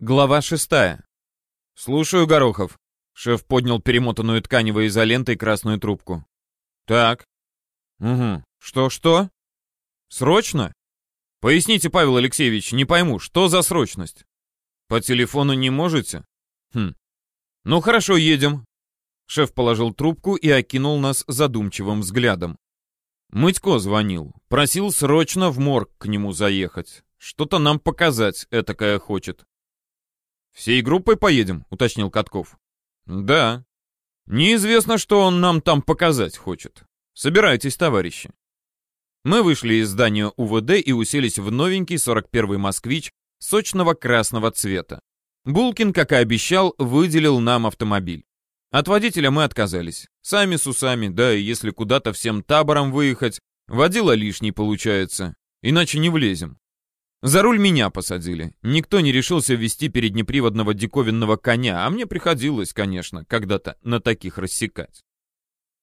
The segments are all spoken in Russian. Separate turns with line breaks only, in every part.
Глава шестая. «Слушаю, Горохов». Шеф поднял перемотанную тканевой изолентой красную трубку. «Так». «Угу. Что-что?» «Срочно?» «Поясните, Павел Алексеевич, не пойму, что за срочность?» «По телефону не можете?» «Хм. Ну хорошо, едем». Шеф положил трубку и окинул нас задумчивым взглядом. Мытько звонил. Просил срочно в морг к нему заехать. Что-то нам показать этакое хочет. «Всей группой поедем?» — уточнил Катков. «Да. Неизвестно, что он нам там показать хочет. Собирайтесь, товарищи». Мы вышли из здания УВД и уселись в новенький 41-й «Москвич» сочного красного цвета. Булкин, как и обещал, выделил нам автомобиль. От водителя мы отказались. Сами с усами, да и если куда-то всем табором выехать, водила лишний получается, иначе не влезем. За руль меня посадили. Никто не решился вести переднеприводного диковинного коня, а мне приходилось, конечно, когда-то на таких рассекать.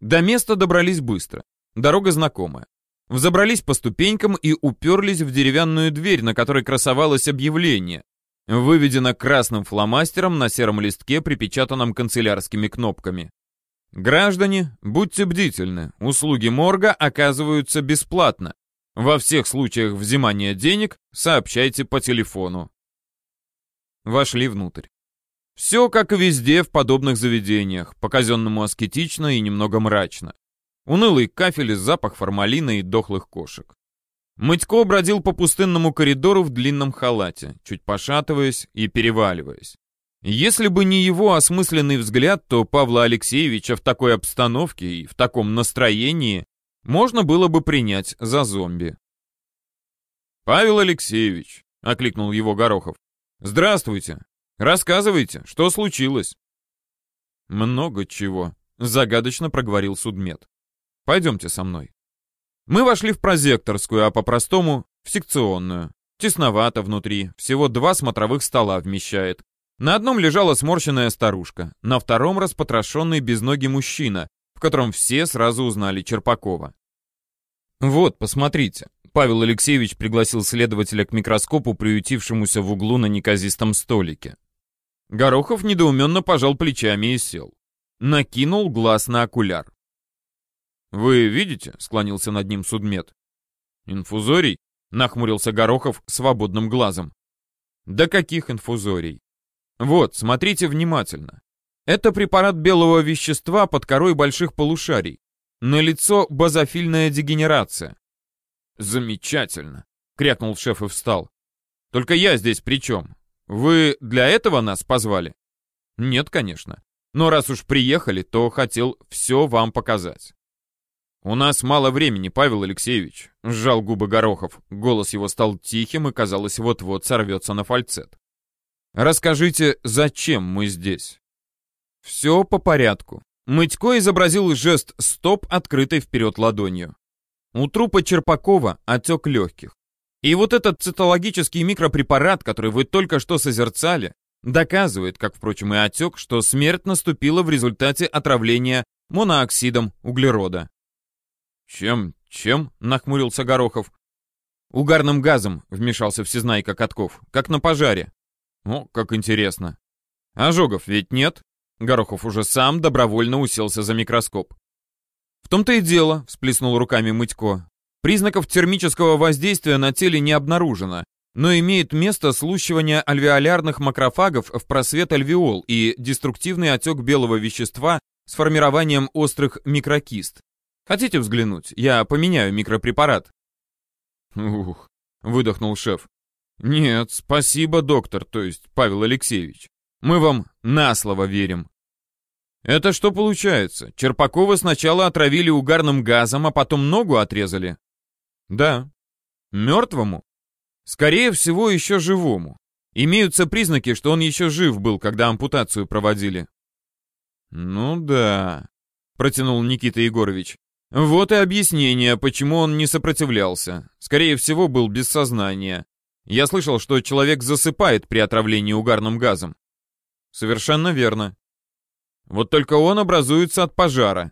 До места добрались быстро. Дорога знакомая. Взобрались по ступенькам и уперлись в деревянную дверь, на которой красовалось объявление. Выведено красным фломастером на сером листке, припечатанном канцелярскими кнопками. Граждане, будьте бдительны, услуги морга оказываются бесплатно. Во всех случаях взимания денег сообщайте по телефону. Вошли внутрь. Все как и везде в подобных заведениях, по-казенному аскетично и немного мрачно. Унылый кафель запах формалина и дохлых кошек. Мытько бродил по пустынному коридору в длинном халате, чуть пошатываясь и переваливаясь. Если бы не его осмысленный взгляд, то Павла Алексеевича в такой обстановке и в таком настроении можно было бы принять за зомби. «Павел Алексеевич», — окликнул его Горохов, — «здравствуйте. Рассказывайте, что случилось?» «Много чего», — загадочно проговорил судмед. «Пойдемте со мной». Мы вошли в прозекторскую, а по-простому — в секционную. Тесновато внутри, всего два смотровых стола вмещает. На одном лежала сморщенная старушка, на втором распотрошенный безногий мужчина, в котором все сразу узнали Черпакова. «Вот, посмотрите». Павел Алексеевич пригласил следователя к микроскопу, приютившемуся в углу на неказистом столике. Горохов недоуменно пожал плечами и сел. Накинул глаз на окуляр. «Вы видите?» — склонился над ним судмед. «Инфузорий?» — нахмурился Горохов свободным глазом. «Да каких инфузорий?» «Вот, смотрите внимательно. Это препарат белого вещества под корой больших полушарий. На лицо базофильная дегенерация. Замечательно, крякнул шеф и встал. Только я здесь при чем? Вы для этого нас позвали? Нет, конечно. Но раз уж приехали, то хотел все вам показать. «У нас мало времени, Павел Алексеевич», — сжал губы Горохов. Голос его стал тихим и, казалось, вот-вот сорвется на фальцет. «Расскажите, зачем мы здесь?» Все по порядку. Мытько изобразил жест «стоп», открытой вперед ладонью. У трупа Черпакова отек легких. И вот этот цитологический микропрепарат, который вы только что созерцали, доказывает, как, впрочем, и отек, что смерть наступила в результате отравления монооксидом углерода. «Чем? Чем?» — нахмурился Горохов. «Угарным газом», — вмешался всезнайка Катков, — «как на пожаре». «О, как интересно. Ожогов ведь нет?» Горохов уже сам добровольно уселся за микроскоп. «В том-то и дело», — всплеснул руками Мытько. «Признаков термического воздействия на теле не обнаружено, но имеет место слущивание альвеолярных макрофагов в просвет альвеол и деструктивный отек белого вещества с формированием острых микрокист. Хотите взглянуть? Я поменяю микропрепарат». «Ух», — выдохнул шеф. «Нет, спасибо, доктор, то есть Павел Алексеевич. Мы вам на слово верим. Это что получается? Черпакова сначала отравили угарным газом, а потом ногу отрезали? Да. Мертвому? Скорее всего, еще живому. Имеются признаки, что он еще жив был, когда ампутацию проводили. Ну да, протянул Никита Егорович. Вот и объяснение, почему он не сопротивлялся. Скорее всего, был без сознания. Я слышал, что человек засыпает при отравлении угарным газом. Совершенно верно. Вот только он образуется от пожара.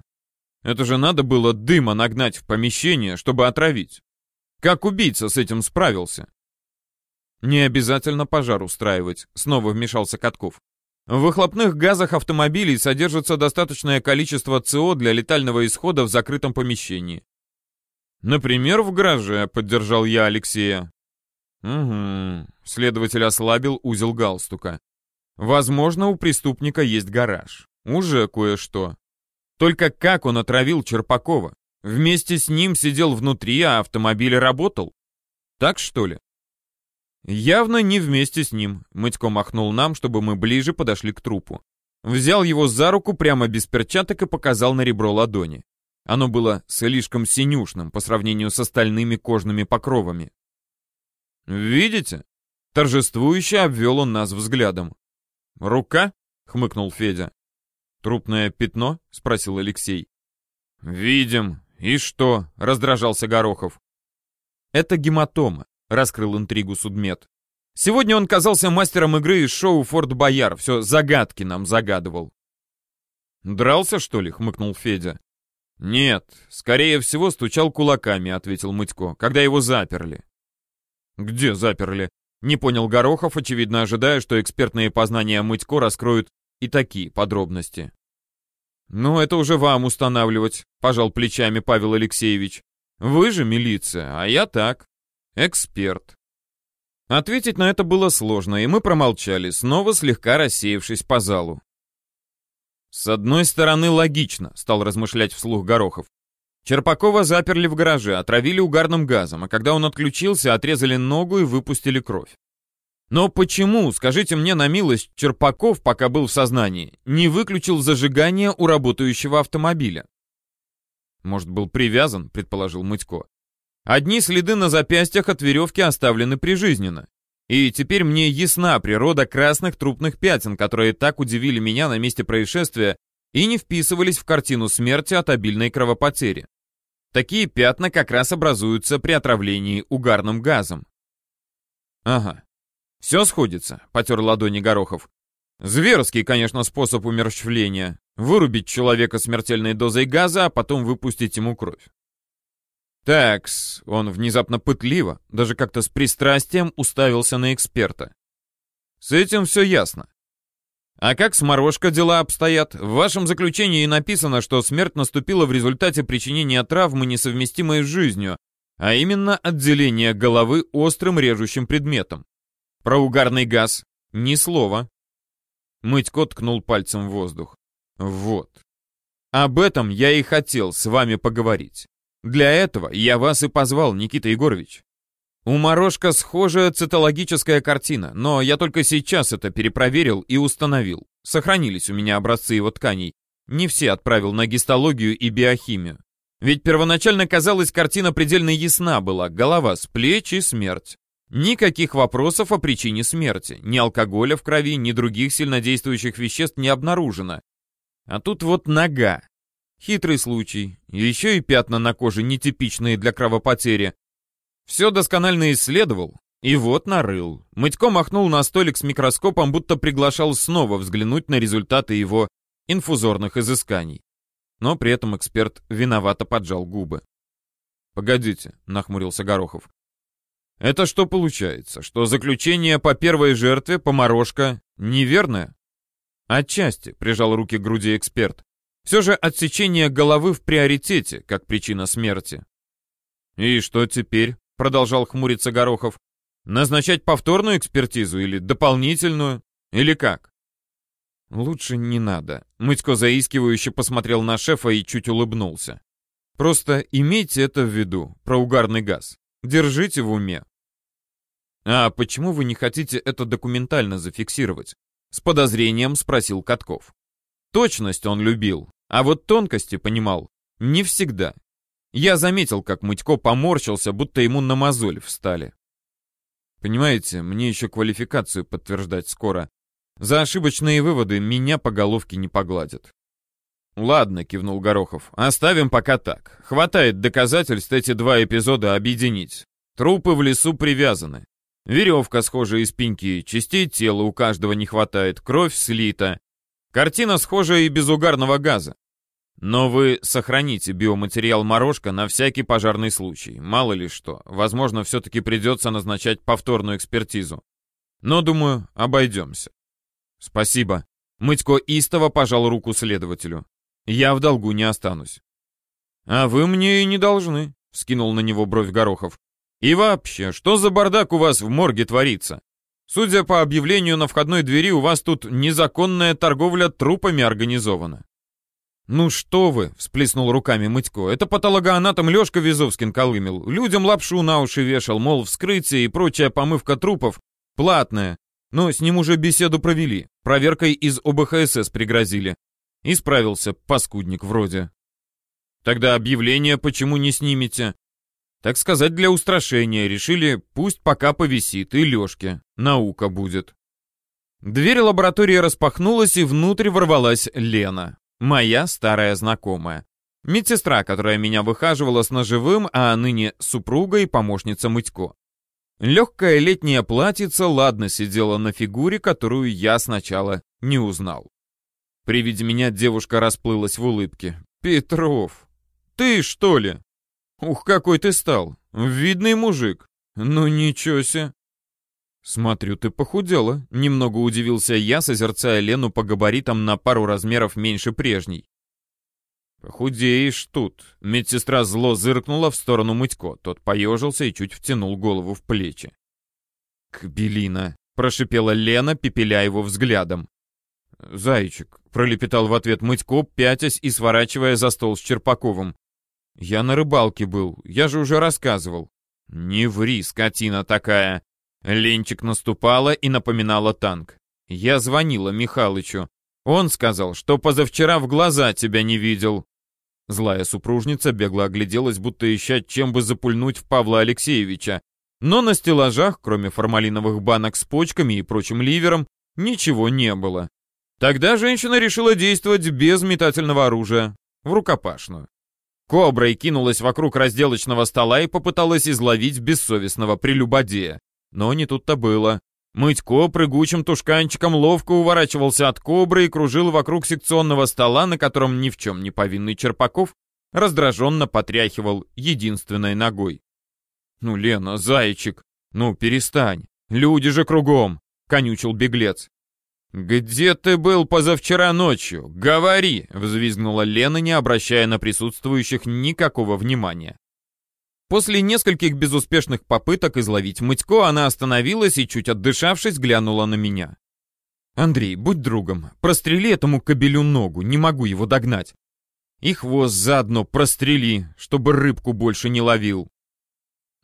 Это же надо было дыма нагнать в помещение, чтобы отравить. Как убийца с этим справился? Не обязательно пожар устраивать, снова вмешался Катков. В выхлопных газах автомобилей содержится достаточное количество СО для летального исхода в закрытом помещении. Например, в гараже, поддержал я Алексея. Угу. Следователь ослабил узел галстука. Возможно, у преступника есть гараж. Уже кое-что. Только как он отравил Черпакова? Вместе с ним сидел внутри, а автомобиль работал? Так что ли? Явно не вместе с ним. Мытько махнул нам, чтобы мы ближе подошли к трупу. Взял его за руку прямо без перчаток и показал на ребро ладони. Оно было слишком синюшным по сравнению с остальными кожными покровами. «Видите?» Торжествующе обвел он нас взглядом. «Рука?» — хмыкнул Федя. «Трупное пятно?» — спросил Алексей. «Видим. И что?» — раздражался Горохов. «Это гематома», — раскрыл интригу судмед. «Сегодня он казался мастером игры из шоу «Форт Бояр», все загадки нам загадывал». «Дрался, что ли?» — хмыкнул Федя. «Нет, скорее всего, стучал кулаками», — ответил Мытько, — «когда его заперли». «Где заперли?» — не понял Горохов, очевидно ожидая, что экспертные познания Мытько раскроют и такие подробности. «Ну, это уже вам устанавливать», — пожал плечами Павел Алексеевич. «Вы же милиция, а я так. Эксперт». Ответить на это было сложно, и мы промолчали, снова слегка рассеявшись по залу. «С одной стороны, логично», — стал размышлять вслух Горохов. Черпакова заперли в гараже, отравили угарным газом, а когда он отключился, отрезали ногу и выпустили кровь. Но почему, скажите мне на милость, Черпаков, пока был в сознании, не выключил зажигание у работающего автомобиля? Может, был привязан, предположил Мытько. Одни следы на запястьях от веревки оставлены прижизненно. И теперь мне ясна природа красных трупных пятен, которые так удивили меня на месте происшествия и не вписывались в картину смерти от обильной кровопотери. Такие пятна как раз образуются при отравлении угарным газом. Ага, «Все сходится», — потер ладони Горохов. «Зверский, конечно, способ умерщвления. Вырубить человека смертельной дозой газа, а потом выпустить ему кровь». Такс, он внезапно пытливо, даже как-то с пристрастием уставился на эксперта. С этим все ясно. А как с Морошко дела обстоят? В вашем заключении написано, что смерть наступила в результате причинения травмы, несовместимой с жизнью, а именно отделение головы острым режущим предметом. Про угарный газ ни слова. Мытько ткнул пальцем в воздух. Вот. Об этом я и хотел с вами поговорить. Для этого я вас и позвал, Никита Егорович. У Морошка схожая цитологическая картина, но я только сейчас это перепроверил и установил. Сохранились у меня образцы его тканей. Не все отправил на гистологию и биохимию. Ведь первоначально казалось, картина предельно ясна была. Голова с плеч и смерть. Никаких вопросов о причине смерти. Ни алкоголя в крови, ни других сильнодействующих веществ не обнаружено. А тут вот нога. Хитрый случай. Еще и пятна на коже, нетипичные для кровопотери. Все досконально исследовал. И вот нарыл. Мытько махнул на столик с микроскопом, будто приглашал снова взглянуть на результаты его инфузорных изысканий. Но при этом эксперт виновато поджал губы. «Погодите», — нахмурился Горохов. Это что получается, что заключение по первой жертве Поморошка неверное? Отчасти, прижал руки к груди эксперт. Все же отсечение головы в приоритете, как причина смерти. И что теперь? Продолжал хмуриться Горохов. Назначать повторную экспертизу или дополнительную? Или как? Лучше не надо. Мытько заискивающе посмотрел на шефа и чуть улыбнулся. Просто имейте это в виду, про угарный газ. Держите в уме. А почему вы не хотите это документально зафиксировать? С подозрением спросил Катков. Точность он любил, а вот тонкости понимал не всегда. Я заметил, как Мытько поморщился, будто ему на мозоль встали. Понимаете, мне еще квалификацию подтверждать скоро. За ошибочные выводы меня по головке не погладят. «Ладно», — кивнул Горохов, — «оставим пока так. Хватает доказательств эти два эпизода объединить. Трупы в лесу привязаны. Веревка, схожая из пеньки, частей тела у каждого не хватает, кровь слита. Картина схожая и без угарного газа. Но вы сохраните биоматериал морожка на всякий пожарный случай. Мало ли что, возможно, все-таки придется назначать повторную экспертизу. Но, думаю, обойдемся. Спасибо. Мытько истово пожал руку следователю. Я в долгу не останусь. А вы мне и не должны, скинул на него бровь Горохов. И вообще, что за бардак у вас в морге творится? Судя по объявлению на входной двери, у вас тут незаконная торговля трупами организована. «Ну что вы!» — всплеснул руками Мытько. «Это патологоанатом Лёшка Визовскин колымел. Людям лапшу на уши вешал, мол, вскрытие и прочая помывка трупов платная. Но с ним уже беседу провели. Проверкой из ОБХСС пригрозили. И справился, паскудник вроде. Тогда объявление почему не снимете? Так сказать, для устрашения. Решили, пусть пока повисит, и Лёшке. Наука будет. Дверь лаборатории распахнулась, и внутрь ворвалась Лена. Моя старая знакомая. Медсестра, которая меня выхаживала с ножевым, а ныне супруга и помощница Мытько. Легкое летнее платьице ладно сидело на фигуре, которую я сначала не узнал. При виде меня девушка расплылась в улыбке. «Петров, ты что ли? Ух, какой ты стал! Видный мужик! Ну ничего себе!» «Смотрю, ты похудела», — немного удивился я, созерцая Лену по габаритам на пару размеров меньше прежней. «Похудеешь тут», — медсестра зло зыркнула в сторону Мытько. Тот поежился и чуть втянул голову в плечи. «Кабелина», — прошипела Лена, пепеля его взглядом. «Зайчик», — пролепетал в ответ Мытько, пятясь и сворачивая за стол с Черпаковым. «Я на рыбалке был, я же уже рассказывал». «Не ври, скотина такая!» Ленчик наступала и напоминала танк. Я звонила Михалычу. Он сказал, что позавчера в глаза тебя не видел. Злая супружница бегло огляделась, будто ища, чем бы запульнуть в Павла Алексеевича. Но на стеллажах, кроме формалиновых банок с почками и прочим ливером, ничего не было. Тогда женщина решила действовать без метательного оружия, в рукопашную. Коброй кинулась вокруг разделочного стола и попыталась изловить бессовестного прелюбодея. Но не тут-то было. Мытько прыгучим тушканчиком ловко уворачивался от кобры и кружил вокруг секционного стола, на котором ни в чем не повинный Черпаков раздраженно потряхивал единственной ногой. «Ну, Лена, зайчик, ну перестань, люди же кругом!» — конючил беглец. «Где ты был позавчера ночью? Говори!» — взвизгнула Лена, не обращая на присутствующих никакого внимания. После нескольких безуспешных попыток изловить Мытько, она остановилась и, чуть отдышавшись, глянула на меня. «Андрей, будь другом, прострели этому кобелю ногу, не могу его догнать. И хвост заодно прострели, чтобы рыбку больше не ловил».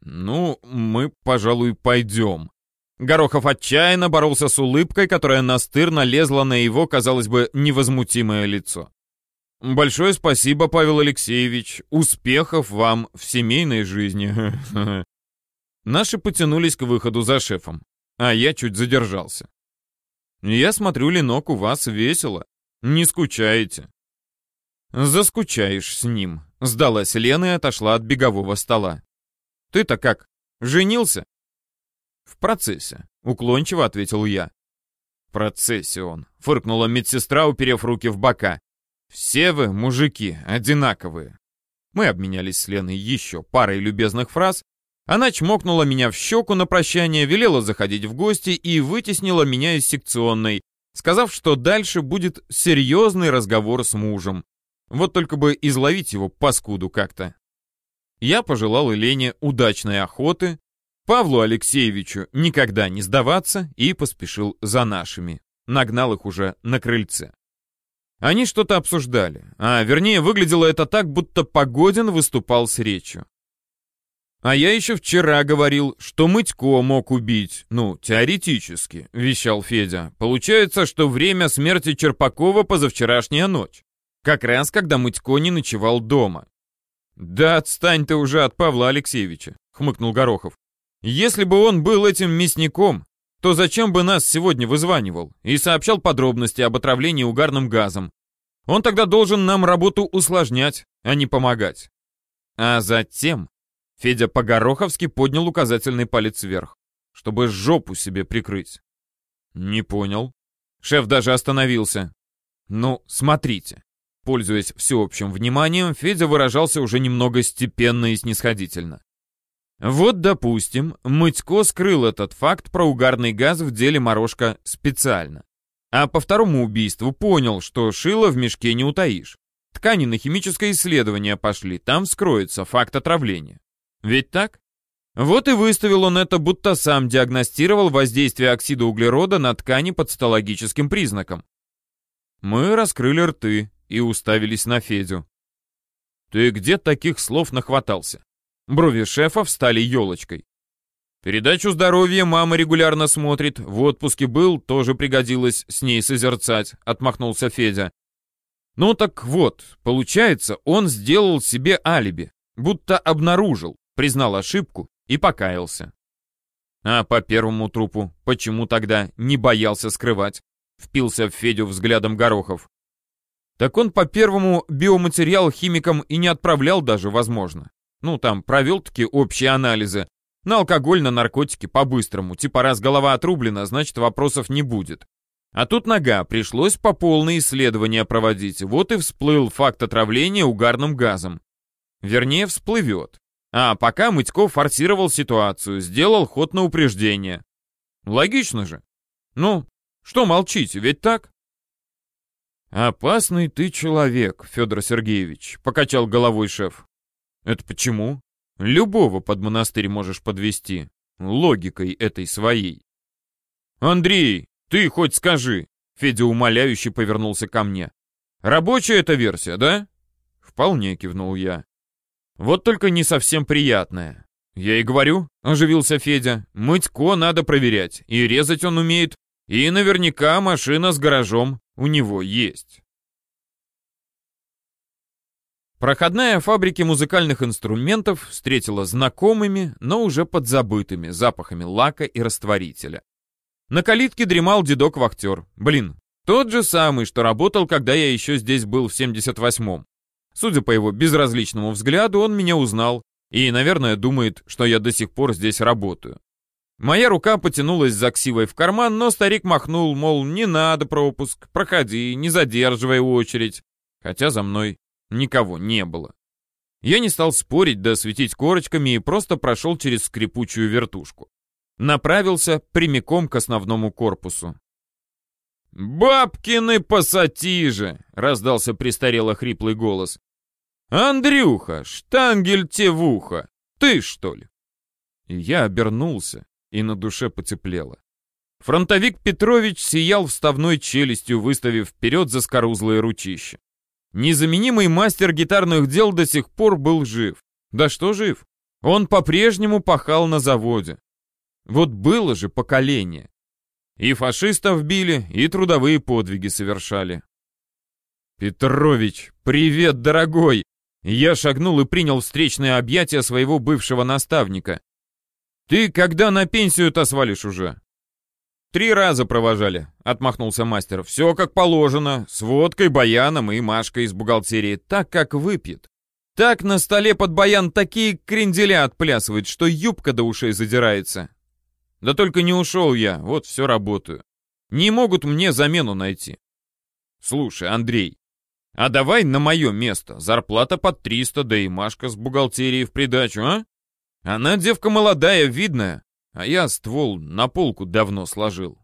«Ну, мы, пожалуй, пойдем». Горохов отчаянно боролся с улыбкой, которая настырно лезла на его, казалось бы, невозмутимое лицо. Большое спасибо, Павел Алексеевич. Успехов вам в семейной жизни. Наши потянулись к выходу за шефом, а я чуть задержался. Я смотрю, Ленок, у вас весело. Не скучаете. Заскучаешь с ним. Сдалась Лена и отошла от бегового стола. Ты-то как, женился? В процессе, уклончиво ответил я. В процессе он, фыркнула медсестра, уперев руки в бока. «Все вы, мужики, одинаковые». Мы обменялись с Леной еще парой любезных фраз. Она чмокнула меня в щеку на прощание, велела заходить в гости и вытеснила меня из секционной, сказав, что дальше будет серьезный разговор с мужем. Вот только бы изловить его паскуду как-то. Я пожелал Лене удачной охоты, Павлу Алексеевичу никогда не сдаваться и поспешил за нашими. Нагнал их уже на крыльце. Они что-то обсуждали, а вернее выглядело это так, будто Погодин выступал с речью. «А я еще вчера говорил, что Мытько мог убить. Ну, теоретически», — вещал Федя. «Получается, что время смерти Черпакова позавчерашняя ночь. Как раз, когда Мытько не ночевал дома». «Да отстань ты уже от Павла Алексеевича», — хмыкнул Горохов. «Если бы он был этим мясником, то зачем бы нас сегодня вызванивал и сообщал подробности об отравлении угарным газом? Он тогда должен нам работу усложнять, а не помогать. А затем Федя по-гороховски поднял указательный палец вверх, чтобы жопу себе прикрыть. Не понял. Шеф даже остановился. Ну, смотрите. Пользуясь всеобщим вниманием, Федя выражался уже немного степенно и снисходительно. Вот, допустим, Мытько скрыл этот факт про угарный газ в деле Морошка специально. А по второму убийству понял, что шило в мешке не утаишь. Ткани на химическое исследование пошли, там вскроется факт отравления. Ведь так? Вот и выставил он это, будто сам диагностировал воздействие оксида углерода на ткани по цитологическим признакам. Мы раскрыли рты и уставились на Федю. «Ты где таких слов нахватался?» Брови шефа встали елочкой. «Передачу здоровья мама регулярно смотрит. В отпуске был, тоже пригодилось с ней созерцать», — отмахнулся Федя. «Ну так вот, получается, он сделал себе алиби, будто обнаружил, признал ошибку и покаялся. А по первому трупу почему тогда не боялся скрывать? Впился в Федю взглядом Горохов. Так он по первому биоматериал химикам и не отправлял даже, возможно. Ну, там провел-таки общие анализы. На алкоголь, на наркотики по-быстрому. Типа раз голова отрублена, значит вопросов не будет. А тут нога, пришлось по полной исследования проводить. Вот и всплыл факт отравления угарным газом. Вернее, всплывет. А пока Мытько форсировал ситуацию, сделал ход на упреждение. Логично же. Ну, что молчите, ведь так? «Опасный ты человек, Федор Сергеевич», — покачал головой шеф. «Это почему? Любого под монастырь можешь подвести, логикой этой своей». «Андрей, ты хоть скажи», — Федя умоляюще повернулся ко мне. «Рабочая эта версия, да?» «Вполне», — кивнул я. Вот только не совсем приятное. Я и говорю, оживился Федя, мыть ко надо проверять, и резать он умеет, и наверняка машина с гаражом у него есть. Проходная фабрики музыкальных инструментов встретила знакомыми, но уже подзабытыми запахами лака и растворителя. На калитке дремал дедок-вахтер. Блин, тот же самый, что работал, когда я еще здесь был в 78-м. Судя по его безразличному взгляду, он меня узнал и, наверное, думает, что я до сих пор здесь работаю. Моя рука потянулась за ксивой в карман, но старик махнул, мол, не надо пропуск, проходи, не задерживай очередь, хотя за мной никого не было. Я не стал спорить да светить корочками и просто прошел через скрипучую вертушку. Направился прямиком к основному корпусу. «Бабкины пассатижи!» — раздался престарело хриплый голос. «Андрюха, штангель те в ухо! Ты, что ли?» Я обернулся, и на душе потеплело. Фронтовик Петрович сиял вставной челюстью, выставив вперед заскорузлое ручище. Незаменимый мастер гитарных дел до сих пор был жив. Да что жив? Он по-прежнему пахал на заводе. Вот было же поколение. И фашистов били, и трудовые подвиги совершали. «Петрович, привет, дорогой!» Я шагнул и принял встречное объятие своего бывшего наставника. «Ты когда на пенсию-то свалишь уже?» «Три раза провожали», — отмахнулся мастер. «Все как положено, с водкой, баяном и Машкой из бухгалтерии, так как выпьет. Так на столе под баян такие кренделя отплясывают, что юбка до ушей задирается. Да только не ушел я, вот все работаю. Не могут мне замену найти. Слушай, Андрей, а давай на мое место. Зарплата под 300, да и Машка с бухгалтерией в придачу, а? Она девка молодая, видная, а я ствол на полку давно сложил.